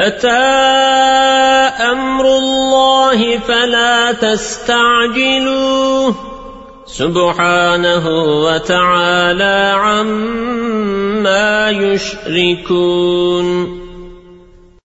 أتى أمر الله فلا تستعجلوه سبحانه وتعالى عما يشركون